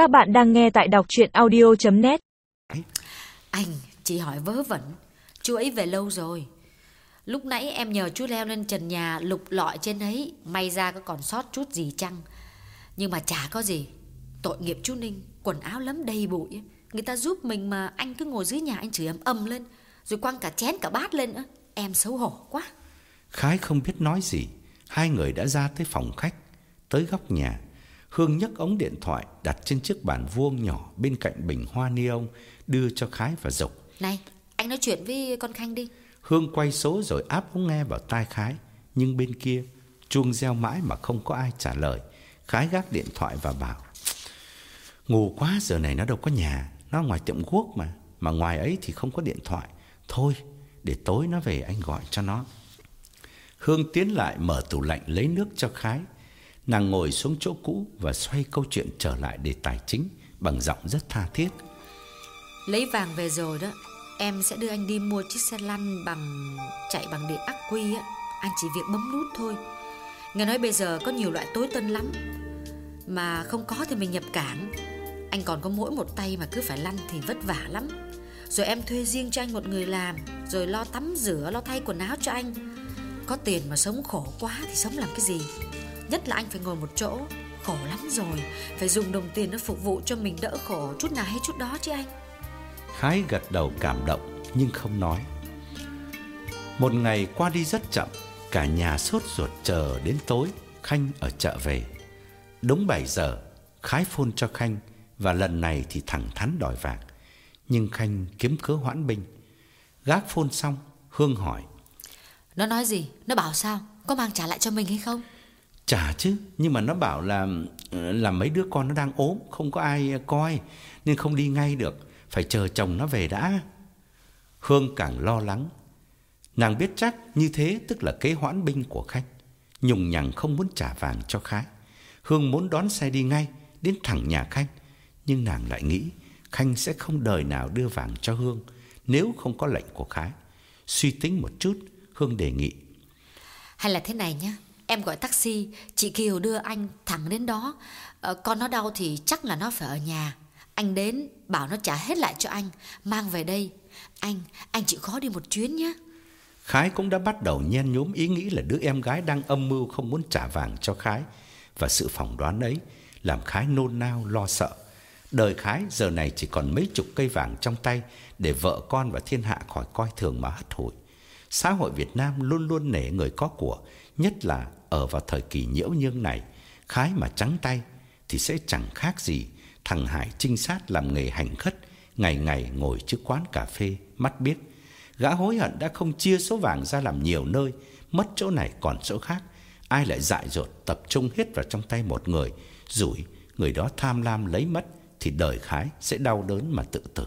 Các bạn đang nghe tại đọc chuyện audio.net Anh chỉ hỏi vớ vẩn. Chú ấy về lâu rồi. Lúc nãy em nhờ chú leo lên trần nhà Lục lọi trên ấy. May ra có còn sót chút gì chăng? Nhưng mà chả có gì. Tội nghiệp chú Ninh Quần áo lấm đầy bụi. Người ta giúp mình mà anh cứ ngồi dưới nhà anh chửi ầm ầm lên. Rồi quăng cả chén cả bát lên nữa Em xấu hổ quá. Khái không biết nói gì. Hai người đã ra tới phòng khách Tới góc nhà Hương nhấc ống điện thoại đặt trên chiếc bàn vuông nhỏ bên cạnh bình hoa ni ông đưa cho Khái và Dục. Này, anh nói chuyện với con Khanh đi. Hương quay số rồi áp ống nghe vào tai Khái, nhưng bên kia chuông reo mãi mà không có ai trả lời. Khái gác điện thoại và bảo: "Ngủ quá giờ này nó đâu có nhà, nó ngoài tiệm guốc mà, mà ngoài ấy thì không có điện thoại. Thôi, để tối nó về anh gọi cho nó." Hương tiến lại mở tủ lạnh lấy nước cho Khái. Nàng ngồi xuống chỗ cũ và xoay câu chuyện trở lại đề tài chính bằng giọng rất tha thiết. Lấy vàng về rồi đó, em sẽ đưa anh đi mua chiếc xe lăn bằng chạy bằng điện ắc quy á, anh chỉ việc bấm nút thôi. Nghe nói bây giờ có nhiều loại tối tân lắm, mà không có thì mình nhập cảng. Anh còn có mỗi một tay mà cứ phải lăn thì vất vả lắm. Rồi em thuê riêng cho anh một người làm, rồi lo tắm rửa, lo thay quần áo cho anh. Có tiền mà sống khổ quá thì sống làm cái gì? Nhất là anh phải ngồi một chỗ. Khổ lắm rồi. Phải dùng đồng tiền nó phục vụ cho mình đỡ khổ. Chút nào hay chút đó chứ anh. Khái gật đầu cảm động Nhưng không nói. Một ngày qua đi rất chậm Cả nhà sốt ruột chờ đến tối. Khanh ở chợ về. Đúng 7 giờ Khái phôn cho Khanh Và lần này thì thẳng thắn đòi vàng. Nhưng Khanh kiếm cớ hoãn binh. Gác phôn xong Hương hỏi. Nó nói gì? Nó bảo sao? Có mang trả lại cho mình hay không? Chả chứ, nhưng mà nó bảo là ờ, là mấy đứa con nó đang ốm, không có ai coi nên không đi ngay được, phải chờ chồng nó về đã. Hương càng lo lắng. Nàng biết chắc như thế tức là kế hoãn binh của khách. Nhùng nhằng không muốn trả vàng cho Khái. Hương muốn đón xe đi ngay đến thẳng nhà Khanh, nhưng nàng lại nghĩ Khanh sẽ không đời nào đưa vàng cho Hương nếu không có lệnh của Khái. Suy tính một chút, Hương đề nghị. Hay là thế này nhé, Em gọi taxi, chị Kiều đưa anh thẳng đến đó. Ờ, con nó đau thì chắc là nó phải ở nhà. Anh đến, bảo nó trả hết lại cho anh, mang về đây. Anh, anh chịu khó đi một chuyến nhé. Khái cũng đã bắt đầu nhen nhóm ý nghĩ là đứa em gái đang âm mưu không muốn trả vàng cho Khái. Và sự phỏng đoán ấy làm Khái nôn nao lo sợ. Đời Khái giờ này chỉ còn mấy chục cây vàng trong tay để vợ con và thiên hạ khỏi coi thường mà hất hủi. Xã hội Việt Nam luôn luôn nể người có của, nhất là ở vào thời kỳ nhiễu nhương này, khái mà trắng tay thì sẽ chẳng khác gì thằng Hải trinh sát làm nghề hành khất, ngày ngày ngồi trước quán cà phê, mắt biết. Gã hối hận đã không chia số vàng ra làm nhiều nơi, mất chỗ này còn chỗ khác. Ai lại dại dột tập trung hết vào trong tay một người, rủi người đó tham lam lấy mất thì đời khái sẽ đau đớn mà tự tử.